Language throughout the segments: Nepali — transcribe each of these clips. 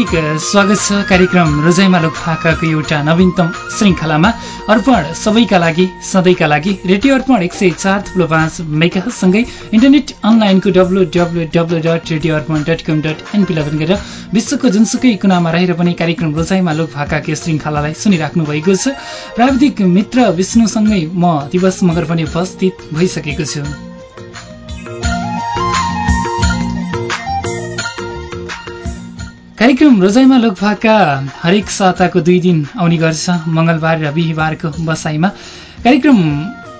हार्दिक स्वागत छ कार्यक्रम रोजाइमा लोकभाकाको एउटा नवीनतम श्रृङ्खलामा। अर्पण सबैका लागि सधैँका लागि रेडियो अर्पण एक सय चार थुप्रो पाँच मेगासँगै इन्टरनेट अनलाइनको W W W dot radio Arpan dot com dot NP लगन गरेर विश्वको जुनसुकै कुनामा रहेर पनि कार्यक्रम रोजाइमा लोकभाकाको श्रृङ्खलालाई सुनिराख्नु भएको छ। प्राविधिक मित्र विष्णुसँगै म दिवस मगर पनि उपस्थित भइसकेको छु। कार्यक्रम रोजाइमा लोकभाका हरेक साताको दुई दिन आउने गर्छ मङ्गलबार र बिहिबारको बसाइमा। कार्यक्रम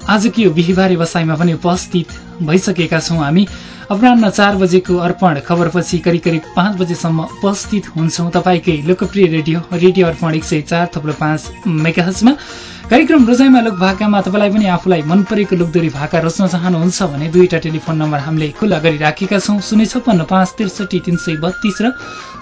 आजको यो बिहिबारे बसाइमा पनि उपस्थित भइसकेका छौँ हामी। अपरान्न चार बजेको अर्पण खबरपछि करिब करिब पाँच बजेसम्म उपस्थित हुन्छौँ तपाईँकै लोकप्रिय रेडियो रेडियो अर्पण एक सय चार थप्लो पाँच मेगाहजमा। कार्यक्रम रोजाइमा लोक भाकामा तपाईँलाई पनि आफूलाई मन परेको लोकदोरी भाका रोज्न चाहनुहुन्छ भने दुईवटा टेलिफोन नम्बर हामीले खुल्ला गरिराखेका छौँ। शून्य छप्पन्न पाँच त्रिसठी तिन सय बत्तिस र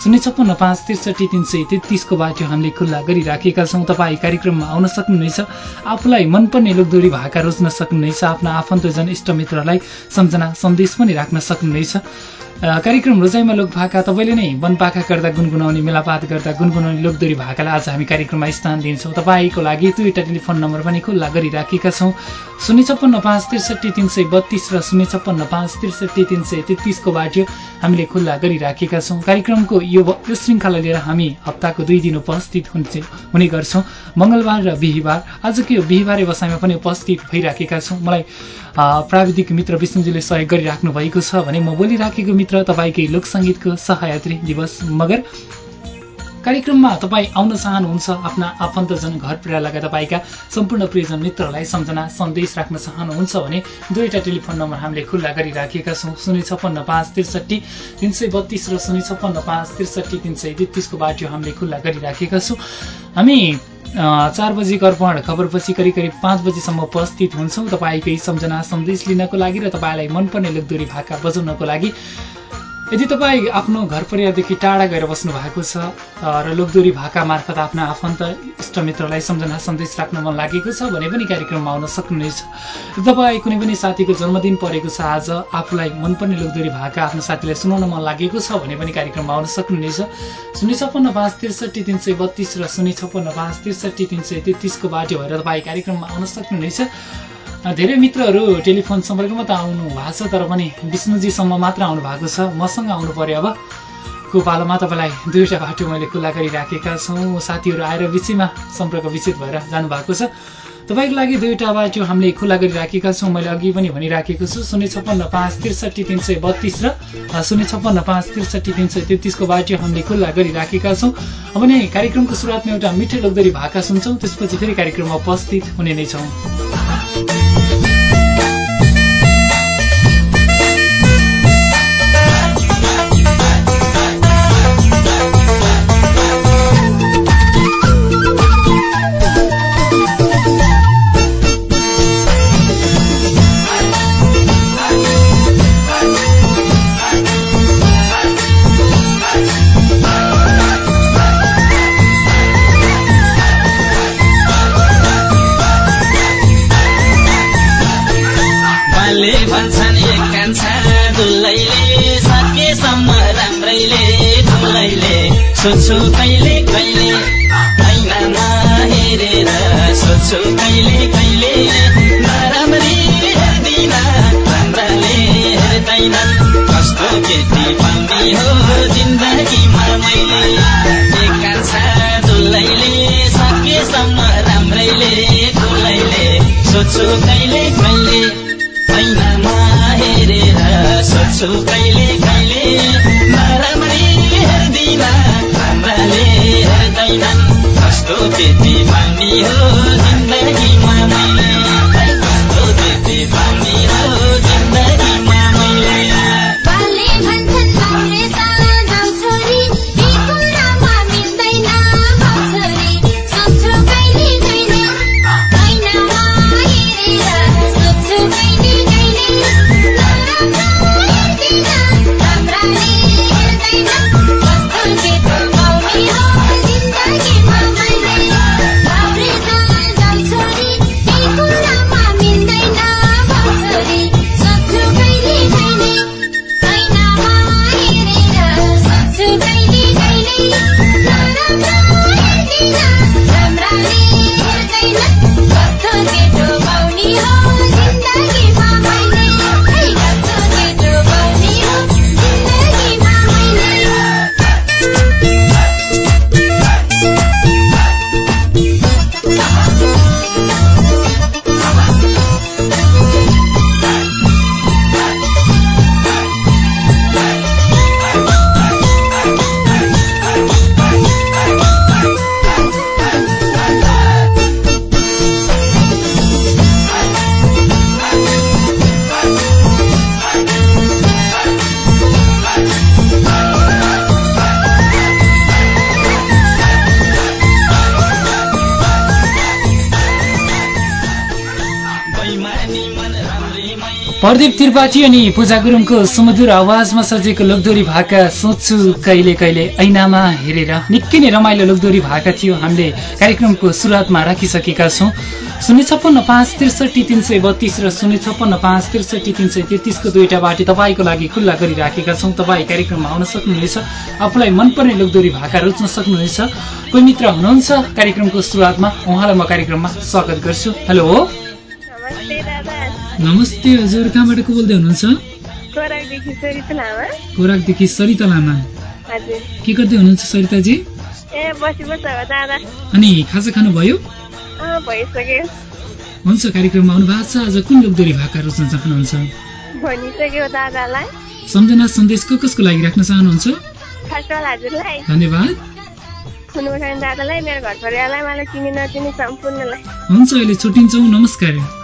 शून्य छप्पन्न पाँच त्रिसठी तिन सय तेत्तिसको बाटो हामीले खुल्ला गरिराखेका छौँ। तपाईँ कार्यक्रममा आउन सक्नुहुनेछ। आफूलाई मनपर्ने लोकदोरी भाका रोज्न सक्नुहुनेछ। आफ्ना आफन्तजन इष्टमित्रलाई सम्झना सन्देश पनि राख्न सक्नुहुनेछ। कार्यक्रम रोजाइमा लोक भाका तपाईँले नै वनपाखा गर्दा गुनगुनाउने मेलापात गर्दा गुनगुनाउने लोकदोरी भाकालाई आज हामी कार्यक्रममा स्थान दिन्छौँ। तपाईँको लागि दुईवटा टेलिफोन नम्बर पनि खुल्ला गरिराखेका छौँ। शून्य छप्पन्न पाँच त्रिसठी तिन सय बत्तिस र शून्य छप्पन्न पाँच त्रिसठी तिन सय तेत्तिसको बाटो हामीले खुल्ला गरिराखेका छौँ। कार्यक्रमको यो यो श्रृङ्खला लिएर हामी हप्ताको दुई दिन उपस्थित हुन्छ हुने गर्छौँ। मङ्गलबार र बिहिबार आजको यो बिहिबारे बसाइमा पनि उपस्थित भइराखेका छौँ। मलाई प्राविधिक मित्र विष्णुजीले सहयोग गरिराख्नु भएको छ भने म बोलिराखेको मित्र तपाईँकै लोकसङ्गीतको सहयात्री दिवस मगर कार्यक्रममा तपाईँ आउन चाहनुहुन्छ आफ्ना आफन्तजन घर लगायत तपाईँका सम्पूर्ण प्रियजन मित्रहरूलाई सम्झना सन्देश राख्न चाहनुहुन्छ भने दुईवटा टेलिफोन नम्बर हामीले खुल्ला गरिराखेका छौँ। शून्य छप्पन्न पाँच त्रिसठी तिन सय बत्तिस र शून्य छप्पन्न पाँच त्रिसठी तिन सय तेत्तिसको बाटो हामीले खुल्ला गरिराखेका छौँ। हामी चार बजीको अर्पण खबरपछि करिब करिब पाँच बजीसम्म उपस्थित हुन्छौँ। तपाईँकै सम्झना सन्देश लिनको लागि र तपाईँलाई मनपर्ने लोकदोरी भाका बजाउनको लागि यदि तपाईँ आफ्नो घर परिवारदेखि टाढा गएर बस्नु भएको छ र लोकदोरी भाका मार्फत आफ्ना आफन्त इष्टमित्रलाई सम्झना सन्देश राख्न मन लागेको छ भने पनि कार्यक्रममा आउन सक्नुहुनेछ। तपाईँ कुनै पनि साथीको जन्मदिन परेको छ आज आफूलाई मनपर्ने लोकदोरी भाका आफ्नो साथीलाई सुनाउन मन लागेको छ भने पनि कार्यक्रममा आउन सक्नुहुनेछ। शून्य छप्पन्न पाँच त्रिसठी तिन सय बत्तिस र शून्य छप्पन्न पाँच त्रिसठी तिन सय तेत्तिसको बाटो भएर तपाईँ कार्यक्रममा आउन सक्नुहुनेछ। धेरै मित्रहरू टेलिफोन सम्पर्कमा त आउनु भएको छ तर पनि विष्णुजीसम्म मात्र आउनु भएको छ। मसँग आउनु पर्यो अब। को पालोमा तपाईँलाई दुईवटा बाटो मैले खुल्ला गरिराखेका छौँ। साथीहरू आएर बिचैमा सम्पर्क विचित भएर जानुभएको छ। तपाईँको लागि दुईवटा बाटो हामीले खुल्ला गरिराखेका छौँ। मैले अघि पनि भनिराखेको छु शून्य छप्पन्न पाँच त्रिसठी तिन सय बत्तिस र शून्य छप्पन्न पाँच त्रिसठी तिन सय तेत्तिसको बाटो हामीले खुल्ला गरिराखेका छौँ। अब नै कार्यक्रमको सुरुवातमा एउटा मिठो लोकदरी भाका सुन्छौँ। त्यसपछि फेरि कार्यक्रममा उपस्थित हुने नै छौँ। Thank you. प्रदीप त्रिपाठी अनि पूजा गुरुङको सुमधुर आवाजमा सजिएको लोकदोरी भाका सोच्छु कहिले कहिले ऐनामा हेरेर। निकै नै रमाइलो लोकदोरी भाका थियो। हामीले कार्यक्रमको सुरुवातमा राखिसकेका छौँ। शून्य छप्पन्न पाँच त्रिसठी तिन सय बत्तिस र शून्य छप्पन्न पाँच त्रिसठी तिन सय तेत्तिसको दुईवटा बाटी तपाईँको लागि खुल्ला गरिराखेका छौँ। तपाईँ कार्यक्रममा आउन सक्नुहुनेछ। आफूलाई मनपर्ने लोकदोरी भाका रोज्न सक्नुहुनेछ। कोही मित्र हुनुहुन्छ? कार्यक्रमको सुरुवातमा उहाँलाई म कार्यक्रममा स्वागत गर्छु। हेलो। नमस्ते हजुर कहाँबाट को बोल्दै हुनुहुन्छ? खोराकदेखि सरिता लामा। के गर्दै हुनुहुन्छ सरिताजी? अनि खाजा खानुभयो? हुन्छ कार्यक्रममा आउनु भएको छ। आज कुन लोकदोरी भाका रोज्न चाहनुहुन्छ? सम्झना सन्देश को कसको लागि राख्न चाहनुहुन्छ? धन्यवाद। हुन्छ अहिले छुट्टिन्छौँ। नमस्कार।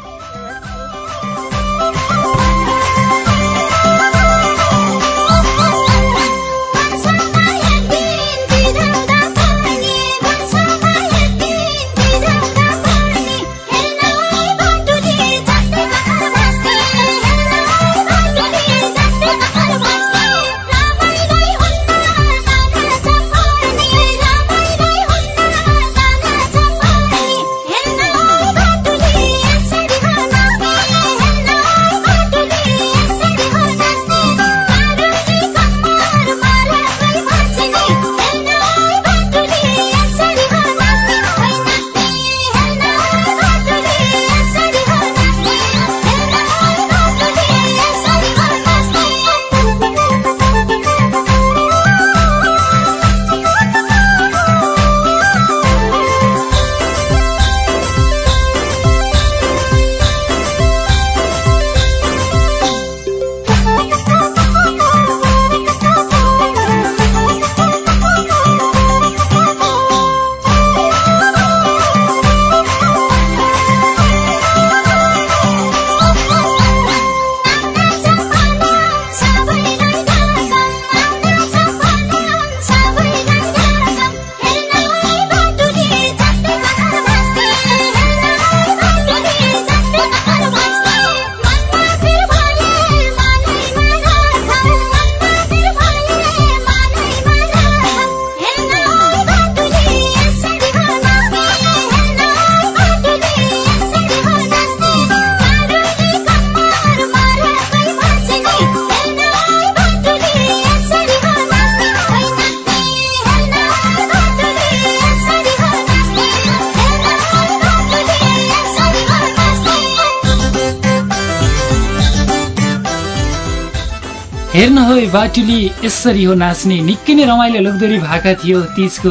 बाटुली यसरी हो नाच्ने निकै नै रमाइलो लोकदोरी भाका थियो तिजको।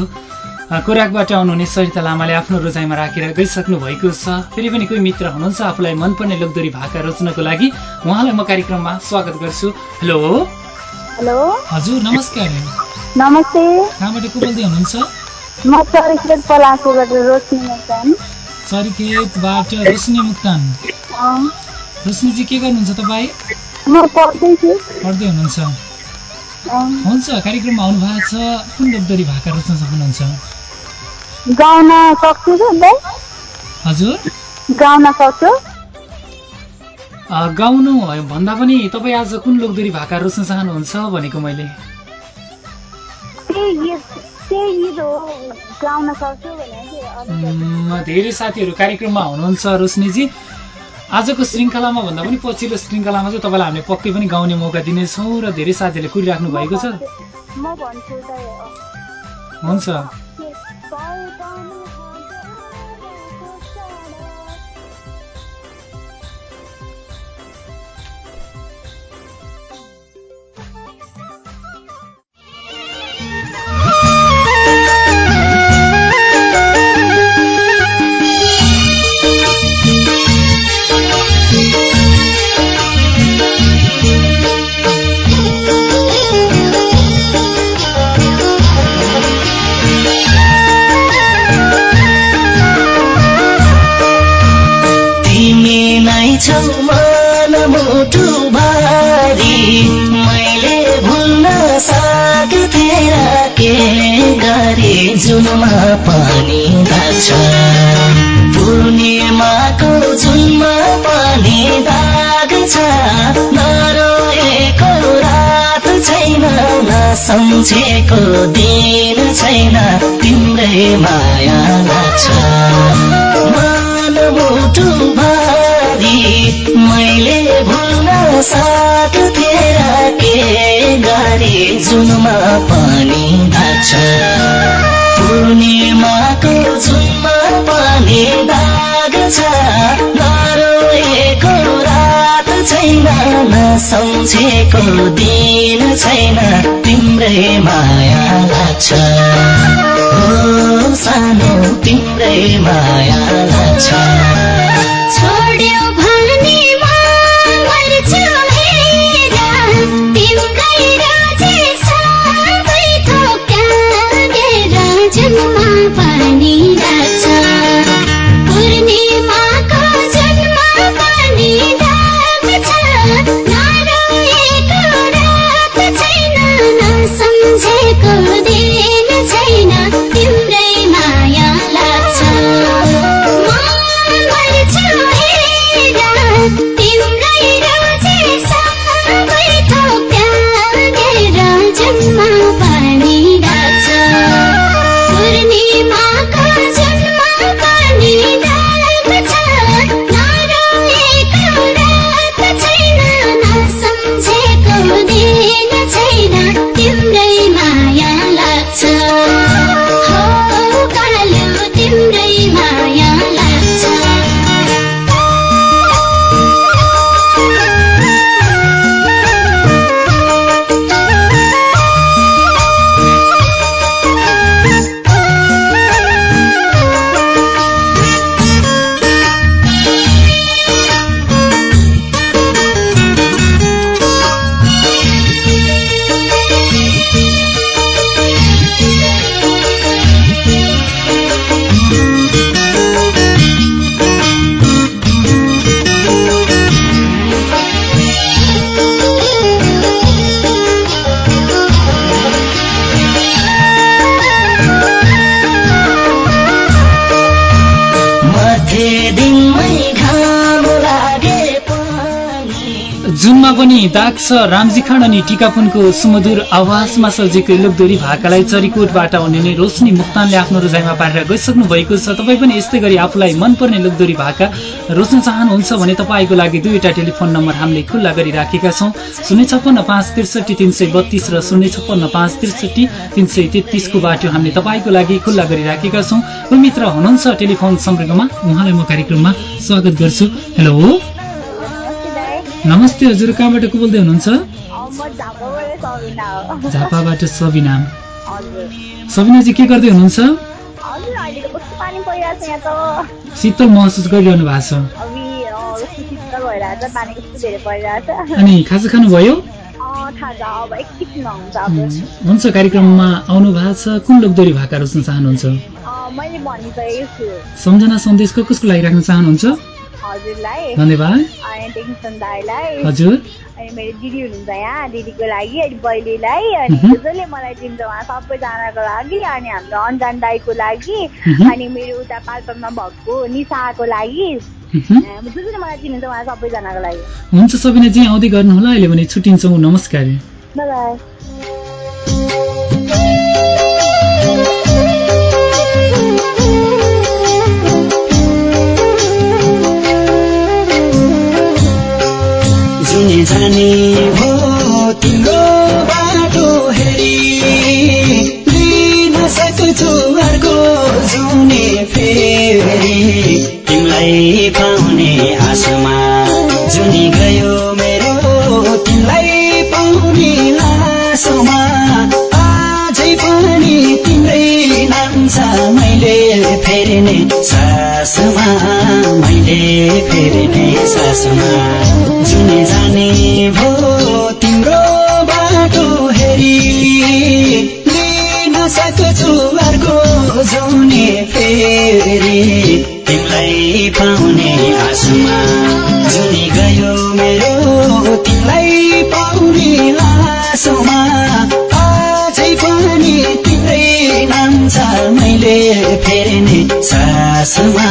कोराकबाट आउनुहुने सरिता लामाले आफ्नो रोजाइमा राखेर गइसक्नु भएको छ। फेरि पनि कोही मित्र हुनुहुन्छ आफूलाई मनपर्ने लोकदोरी भाका रोज्नको लागि उहाँलाई म कार्यक्रममा स्वागत गर्छु। हेलो? हेलो? हजुर नमस्कार नमस्ते। कहाँबाट को बोल्दै हुनुहुन्छ? म चरिखेत पलासीबाट रोशनी मुक्तान। चरिखेतबाट रोशनी मुक्तान। रोशनीजी के गर्नुहुन्छ तपाईँ? म पढ्दै हुनुहुन्छ। हुन्छ कार्यक्रममा आउनु भएको छ। कुन लोकदोरी भाका रोज्न सक्नुहुन्छ गाउन सक्छु हजुर? गाउन सक्छु। गाउनु भन्दा पनि तपाईँ आज कुन लोकदोरी भाका रोज्न चाहनुहुन्छ भनेको मैले? धेरै साथीहरू कार्यक्रममा हुनुहुन्छ रोशनीजी। आजको श्रृङ्खलामा भन्दा पनि पछिल्लो श्रृङ्खलामा चाहिँ तपाईँलाई हामीले पक्कै पनि गाउने मौका दिनेछौँ र धेरै साथीहरूले कुरिराख्नु भएको छ। हुन्छ। छ। पूर्णिमाको जुनमा दाग छ। नरहेको रात छैन सम्झेको दिन छैन। तिम्रै माया लाग्छ। मान मैले भुल्न सक्थेर के गरे? जुनमा पनि लाग्छ पूर्णिमाको जुनमा पनि छ नरोएको रात छैन नसम्झेको दिन छैन। तिम्रै माया लाग्छ। सानो तिम्रै माया पनि दाग छ। रामजी खान अनि टिकापुनको सुमधुर आवाजमा सजिएको लोकदोरी भाकालाई चरीकोटबाट हुने रोशनी मुक्तानले आफ्नो रोजाइमा पारेर गइसक्नु भएको छ। तपाईँ पनि यस्तै गरी आफूलाई मनपर्ने लोकदोरी भाका रोज्न चाहनुहुन्छ भने तपाईँको लागि दुईवटा टेलिफोन नम्बर हामीले खुल्ला गरिराखेका छौँ। शून्य छप्पन्न पाँच त्रिसठी तिन सय बत्तिस र शून्य छप्पन्न पाँच त्रिसठी तिन सय तेत्तिसको बाटो हामीले तपाईँको लागि खुल्ला गरिराखेका छौँ। मित्र हुनुहुन्छ टेलिफोन सम्पर्कमा? उहाँलाई म कार्यक्रममा स्वागत गर्छु। हेलो। नमस्ते हजुर कहाँबाट को बोल्दै हुनुहुन्छ? झापाबाट सबिना सबिनाजी के गर्दै हुनुहुन्छ? शीतल महसुस गरिरहनु भएको छ। अनि खाजा खानुभयो? हुन्छ कार्यक्रममा आउनु भएको छ। कुन लोकदोरी भाका रोज्न चाहनुहुन्छ? सम्झना सन्देश कसको लागि राख्न चाहनुहुन्छ? हजुरलाई। टेन्सन दाईलाई हजुर। अनि मेरो दिदी हुनुहुन्छ यहाँ दिदीको लागि अनि बहिनीलाई। अनि मह्म। जसले मलाई चिन्छ उहाँ सबैजनाको लागि अनि हाम्रो अन्जान दाईको लागि। अनि मेरो उता पाल्पामा भएको निसाको लागि। जसले मलाई चिन्छ उहाँ सबैजनाको लागि। हुन्छ सबिनाजी आउँदै गर्नुहोला अहिले भने छुट्टिन्छौँ। नमस्कार। जुनी जाने भो तिम्रो बाटो हेरी लिन सक्छु अर्को जुने फेरि। तिमीलाई पाउने आशमा जुनी गयो मेरो। तिमीलाई पाउने आशमा आजै पनि तिम्रै नाम छ मैले फेरिने सासमा। मैले फेरिने सासमा जुने जाने भो तिम्रो बाटो हेरी। लिन सक्छु अर्को जुने फेरि। तिमीलाई पाउने आशमा जुनी गयो मेरो तिमीलाई पाउने आशमा अझै पनि तिम्रै नाम छ मैले फेरिने सासमा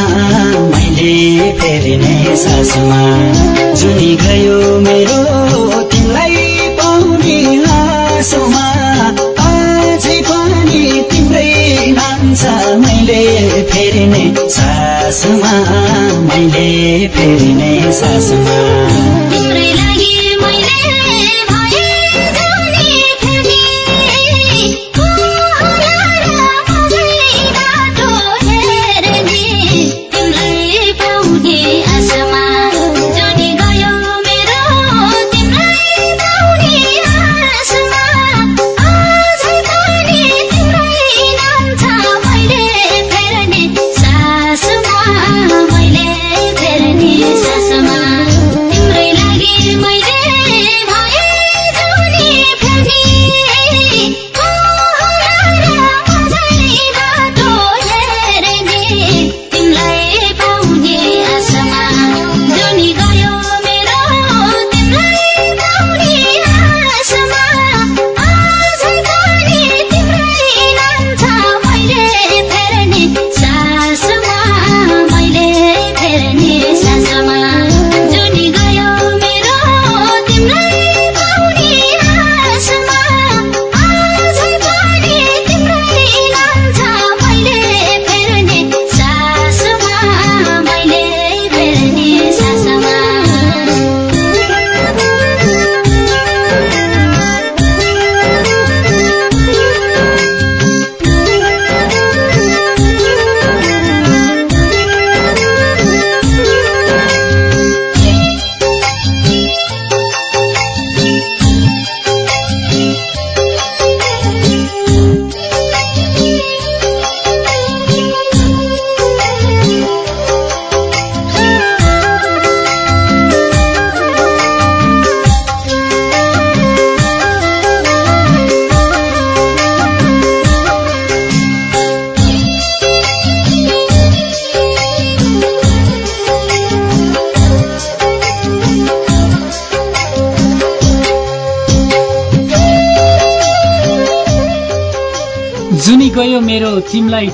मैले फेरिने सासमा। जुनी गयो मेरो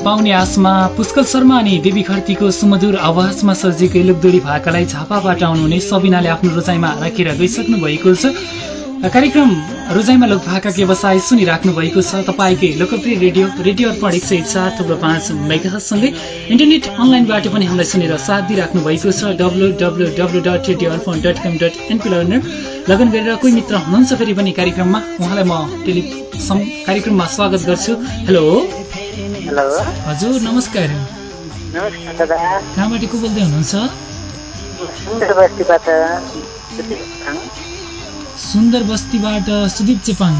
पाउने आसमा पुष्कल शर्मा अनि देवी खर्तीको सुमधुर आवाजमा सजिएको लोकदोडी भाकालाई झापाबाट आउनुहुने सबिनाले आफ्नो रोजाइमा राखेर गइसक्नु भएको छ। कार्यक्रम रोजाइमा लोक भाका व्यवसाय सुनिराख्नु भएको छ। तपाईँकै लोकप्रिय रेडियो रेडियो अर्पण एक सय चार थुप्रो पाँच मेगासँगै इन्टरनेट अनलाइनबाट पनि हामीलाई सुनेर साथ दिइराख्नु भएको छ। W W W dot radio Arpan dot com dot NP लगन गरेर कोही मित्र हुनुहुन्छ फेरि पनि कार्यक्रममा उहाँलाई म टेलि कार्यक्रममा स्वागत गर्छु। हेलो। हेलो हजुर नमस्कार। कहाँबाट को बोल्दै हुनुहुन्छ? सुन्दर बस्तीबाट सुदीप चेपाङ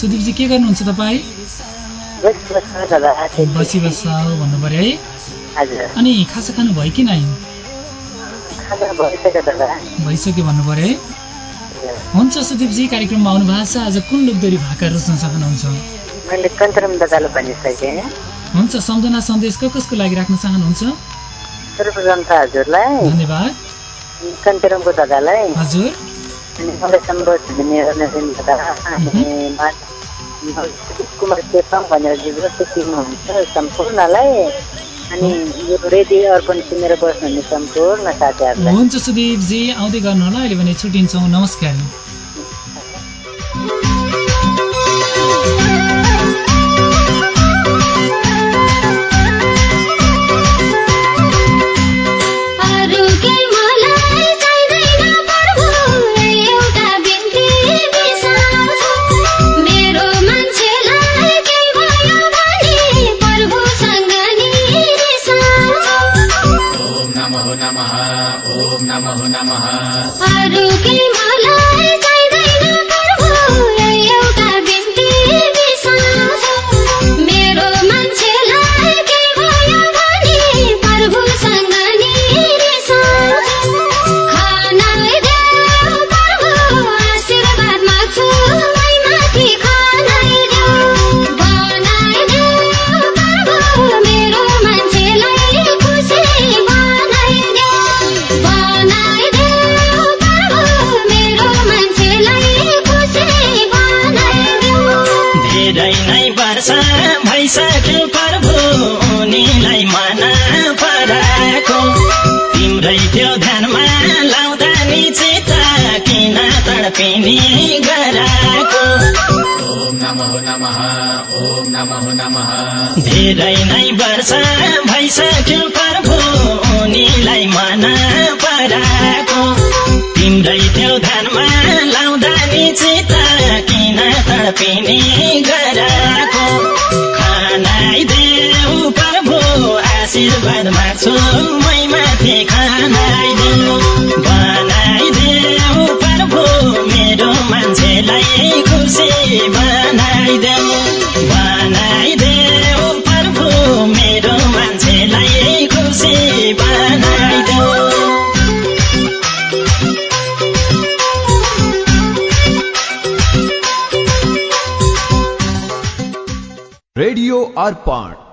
सुदीपजी के गर्नुहुन्छ तपाईँ? बस बस भन्नु पर्यो है। अनि खाजा खानु भयो कि नै भइसक्यो भन्नु पर्यो है। हुन्छ सुदीपजी कार्यक्रममा आउनु भएको छ। आज कुन लोकदोरी भाका रोज्न चाहनुहुन्छ? मैले कन्तरम दादालाई भनिसकेँ। हुन्छ सम्झना सन्देश को कसको लागि राख्न चाहनुहुन्छ? सर्वप्रथम त हजुरलाई। धन्यवाद। कन्तरमको दादालाई। हजुर। अनि मलाई सम्बोध मेरो नवीन दादा अनि कुमार चेपाङ भनेर जिब्रो सिक्नुहुन्छ सम्पूर्णलाई। अनि यो रेडियो अर्पण सुनेर बस्नुहुने सम्पूर्ण साथीहरूलाई। हुन्छ सुदीपजी आउँदै गर्नु होला अहिले भने छुट्टिन्छौँ। नमस्कार। नि चित्त किन तडपिने गराएको धेरै नै वर्ष भइसक्यो प्रभु उनीलाई मन पराएको। तिम्रै त्यो धानमा लाउँदा नि चित्त किन तडपिने गराएको। खानाइदेऊ प्रभु आशीर्वाद माग्छु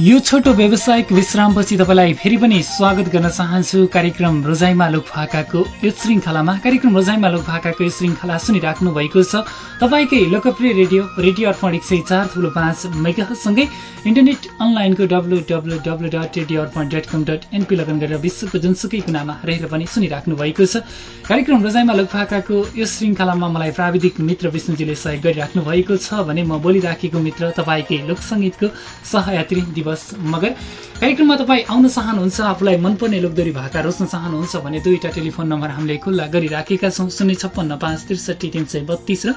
यो छोटो व्यावसायिक विश्रामपछि तपाईँलाई फेरि पनि स्वागत गर्न चाहन्छु। कार्यक्रम रोजाइमा लोकभाकाको यो श्रृङ्खलामा। कार्यक्रम रोजाइमा लोकभाकाको यो श्रृङ्खला सुनिराख्नु भएको छ। तपाईँकै लोकप्रिय रेडियो रेडियो अर्पण एक सय चार ठुलो पाँच मेगासँगै इन्टरनेट अनलाइनको W W W dot radio Arpan dot com dot NP लगन गरेर विश्वको जुनसुकै कुनामा रहेर पनि सुनिराख्नु भएको छ। कार्यक्रम रोजाइमा लोकभाकाको यो श्रृङ्खलामा मलाई प्राविधिक मित्र विष्णुजीले सहयोग गरिराख्नु भएको छ भने म बोलिराखेको मित्र तपाईँकै लोकसङ्गीतको सहयात्री दिवस मगर कार्यक्रममा तपाईँ आउन चाहनुहुन्छ आफूलाई मनपर्ने लोकदोरी भाका रोज्न चाहनुहुन्छ भने दुईवटा टेलिफोन नम्बर हामीले खुल्ला गरिराखेका छौँ शून्य छप्पन्न पाँच त्रिसठी तिन सय बत्तिस र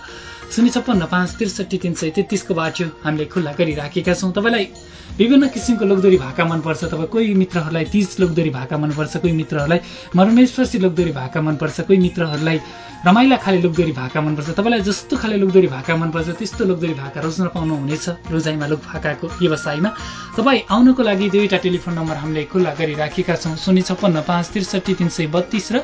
शून्य छप्पन्न पाँच त्रिसठी तिन सय तेत्तिसको बाटो हामीले खुल्ला गरिराखेका छौँ। तपाईँलाई विभिन्न किसिमको लोकदोरी भाका मनपर्छ तपाईँ कोही मित्रहरूलाई तिज लोकदोरी भाका मनपर्छ कोही मित्रहरूलाई मरमेश्वरसी लोकदोरी भाका मनपर्छ कोही मित्रहरूलाई रमाइला खाले लोकदोरी भाका मनपर्छ। तपाईँलाई जस्तो खाले लोकदोरी भाका मनपर्छ त्यस्तो लोकदोरी भाका रोज्न पाउनुहुनेछ। रोजाइमा लोक भाकाको व्यवसायमा तपाईँ आउनको लागि दुईवटा टेलिफोन नम्बर हामीले खुल्ला गरिराखेका छौँ। शून्य छप्पन्न पाँच त्रिसठी तिन सय बत्तिस र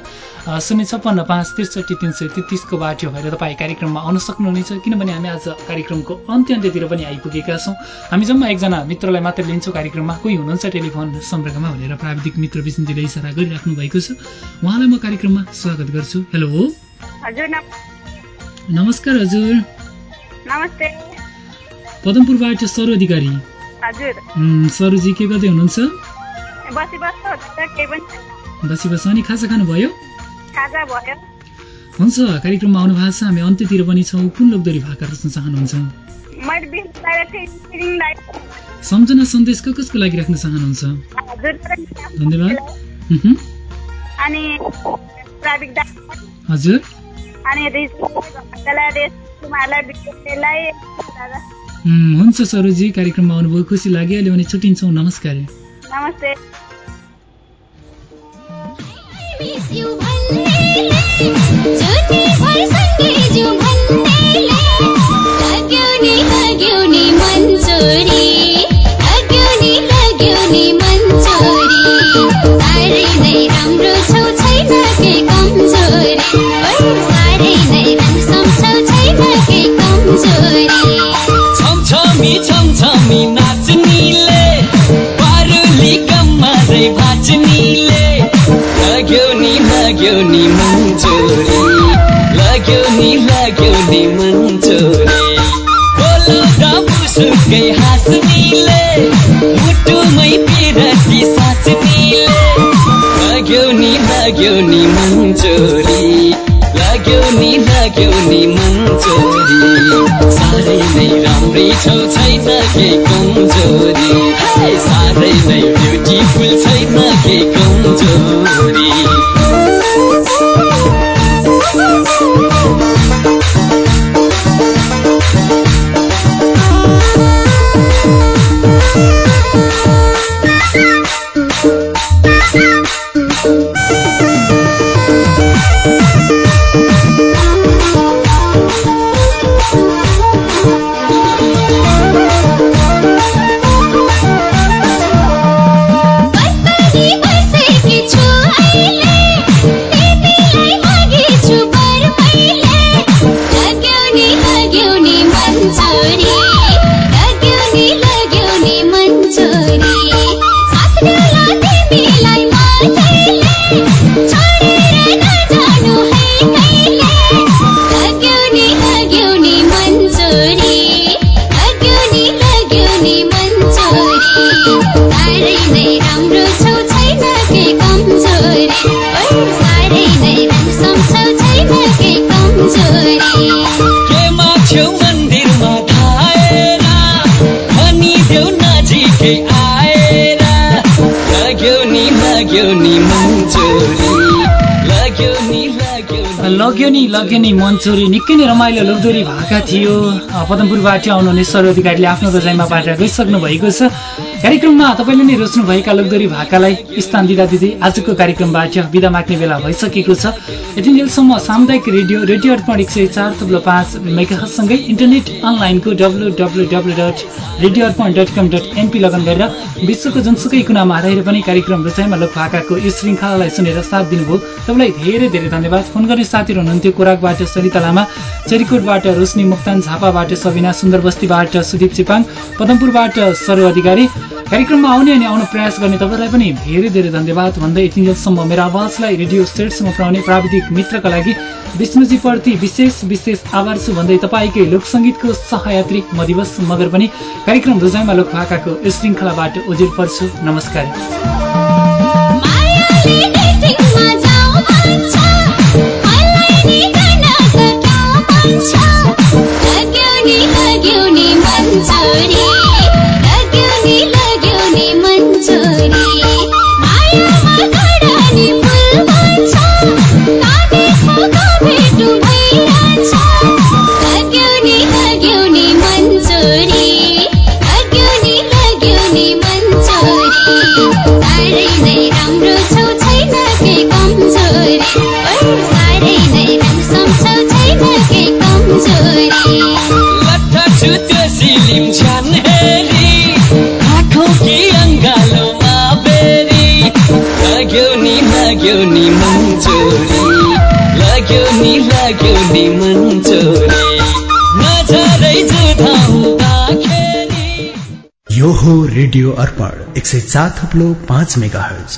शून्य छप्पन्न पाँच त्रिसठी तिन सय तेत्तिसको बाटो भएर तपाईँ कार्यक्रममा आउन सक्नुहुनेछ किनभने हामी आज कार्यक्रमको अन्त्य अन्त्यतिर पनि आइपुगेका छौँ। हामी जम्मा एकजना मित्रलाई मात्र लिन्छौँ कार्यक्रममा। कोही हुनुहुन्छ टेलिफोन सम्पर्कमा भनेर प्राविधिक मित्र विष्णुजीले इसारा गरिराख्नु भएको छ। उहाँलाई म कार्यक्रममा स्वागत गर्छु। हेलो। नमस्कार हजुर। नमस्ते। पदमपुरबाट सर अधिकारी। हजुर सरुजी के गर्दै हुनुहुन्छ बसी बस्छ। बसी अनि खाजा खानुभयो हुन्छ कार्यक्रममा आउनु भएको छ हामी अन्त्यतिर पनि छौँ कुन लोकदोरी भाका रोज्न चाहनुहुन्छ सम्झना सन्देश को कसको लागि राख्न चाहनुहुन्छ धन्यवाद अनि हजुर अनि कुमारलाई हुन्छ सरोजी कार्यक्रममा आउनुभयो खुसी लाग्यो अहिले भने छुट्टिन्छौँ नमस्कार नमस्ते छौ छैन के कमजोरी? साह्रै नै ब्युटिफुल छैन के कमजोरी? लाग्यो नि लग्यो नि मन्चुरी। निकै नै रमाइलो लोकदोरी भाका थियो। पदमपुरबाट आउनुहुने सर अधिकारीले आफ्नो बजाइमा बाटेर गइसक्नु भएको छ। कार्यक्रममा तपाईँले नै रोज्नुभएका लोकदोरी भाकालाई स्थान दिँदा दिँदै आजको कार्यक्रमबाट बिदा माग्ने बेला भइसकेको छ। यतिन्जेलसम्म सामुदायिक रेडियो रेडियो अर्पण एक सय चार थुप्रो पाँच मेगासँगै इन्टरनेट अनलाइनको W W W dot radio Arpan dot com dot NP लगन गरेर विश्वको जुनसुकै कुनामा रहेर पनि कार्यक्रम रोजाइमा लोक भाकाको यो श्रृङ्खलालाई सुनेर साथ दिनुभयो। तपाईँलाई धेरै धेरै धन्यवाद। फोन गर्ने साथीहरू हुनुहुन्थ्यो कोराकबाट सरिता लामा चरिकोटबाट रोशनी मुक्तान झापाबाट सबिना सुन्दर बस्तीबाट सुदीप चिपाङ पदमपुरबाट सरो अधिकारी कार्यक्रममा आउने अनि आउन प्रयास गर्ने तपाईँलाई पनि धेरै धेरै धन्यवाद। भन्दै यतिन्जेलसम्म मेरो आवाजलाई रेडियो स्टेटसम्म पुर्याउने प्राविधिक मित्रका लागि विष्णुजीप्रति विशेष विशेष आभार छु। भन्दै तपाईँकै लोकसङ्गीतको सहयात्री म दिवस मगर पनि कार्यक्रम रोजाइमा लोक भाकाको यो श्रृङ्खलाबाट ओजेल पर्छु। नमस्कार। यो हो रेडियो अर्पण एक सय चार थप्लो पाँच मेगा हर्ज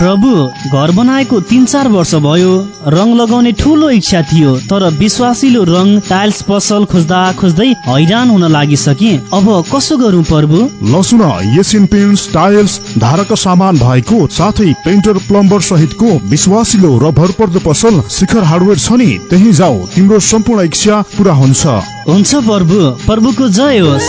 प्रभु घर बनाएको तिन चार वर्ष भयो रङ लगाउने ठुलो इच्छा थियो तर विश्वासिलो रङ टाइल्स पसल खोज्दा खोज्दै हैरान हुन लागिसके। अब कसो गरौँ प्रभु? लसुन एसियन पेन्ट्स टाइल्स धारक सामान भएको साथै पेन्टर प्लम्बर सहितको विश्वासिलो र भरपर्दो पसल शिखर हार्डवेयर छ नि त्यही जाऊ तिम्रो सम्पूर्ण इच्छा पूरा हुन्छ। हुन्छ प्रभु प्रभुको जय होस्।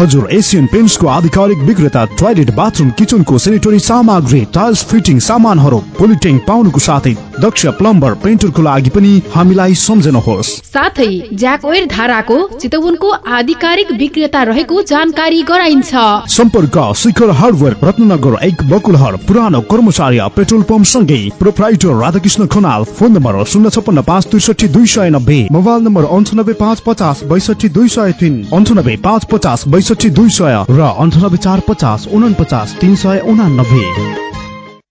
हजुर एसियन पेन्ट्सको आधिकारिक विक्रेता टोयलेट बाथरुम किचनको सेनिटरी सामग्री टाइल्स फिटिङ सामानहरू पोलिट्याङ्क पाउनुको साथै दक्ष प्लम्बर पेन्टरको लागि पनि हामीलाई सम्झनुहोस्। साथै ज्याकवेयर धाराको चितवनको आधिकारिक विक्रेता रहेको जानकारी गराइन्छ। सम्पर्क शिखर हार्डवेयर रत्नगर एक बकुलहर पुरानो कर्मचारी पेट्रोल पम्प सँगै proprietor Radhakrishna Khanal phone number शून्य छपन्न पाँच त्रिसठी दुई सय नब्बे मोबाइल नम्बर अन्ठानब्बे पाँच पचास बैसठी दुई सय तिन अन्ठानब्बे पाँच पचास बैसठी दुई सय र अन्ठानब्बे चार पचास उनपचास तिन सय उनानब्बे।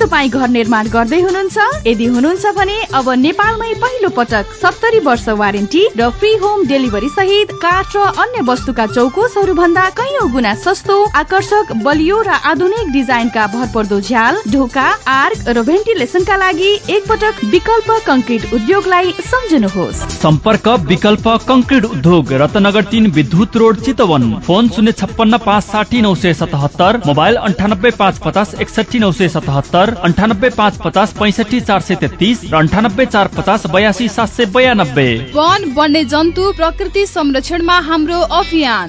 तपाईँ घर निर्माण गर्दै हुनुहुन्छ? यदि हुनुहुन्छ भने अब नेपालमै पहिलो पटक सत्तरी वर्ष वारेन्टी र फ्री होम डेलिभरी सहित काठ र अन्य वस्तुका चौकोसहरू भन्दा कैयौँ गुणा सस्तो आकर्षक बलियो र आधुनिक डिजाइनका भरपर्दो झ्याल ढोका आर्क र भेन्टिलेसनका लागि एकपटक विकल्प कंक्रिट उद्योगलाई सम्झनुहोस्। सम्पर्क विकल्प कंक्रिट उद्योग रत्नगर तीन विद्युत रोड चितवन। फोन शून्य छप्पन्न पाँच साठी नौ सय सतहत्तर मोबाइल अन्ठानब्बे पाँच पचास एकसठी नौ सय सतहत्तर। अन्ठानब्बे पाँच पचास पैँसठी चार सय तेत्तिस र अन्ठानब्बे चार पचास बयासी सात सय बयानब्बे। वन वन्य जन्तु प्रकृति संरक्षणमा हाम्रो अभियान।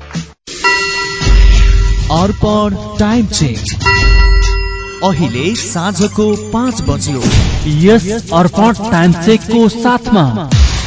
Arpan time change. अहिले साँझको पाँच बज्यो। यस अर्पण टाइम चेकको साथमा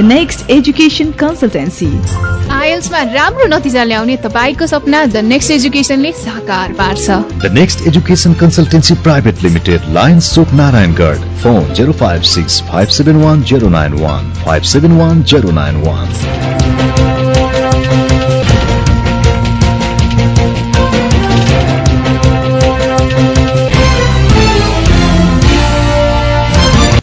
The Next Education Consultancy. आइएल्समा राम्रो नतिजा ल्याउने तपाईँको सपना द नेक्स्ट एजुकेसनले साकार पार्छ The Next Education Consultancy Private Limited, Lions Chowk, Narayangarh. Phone 056 571 091 571 091.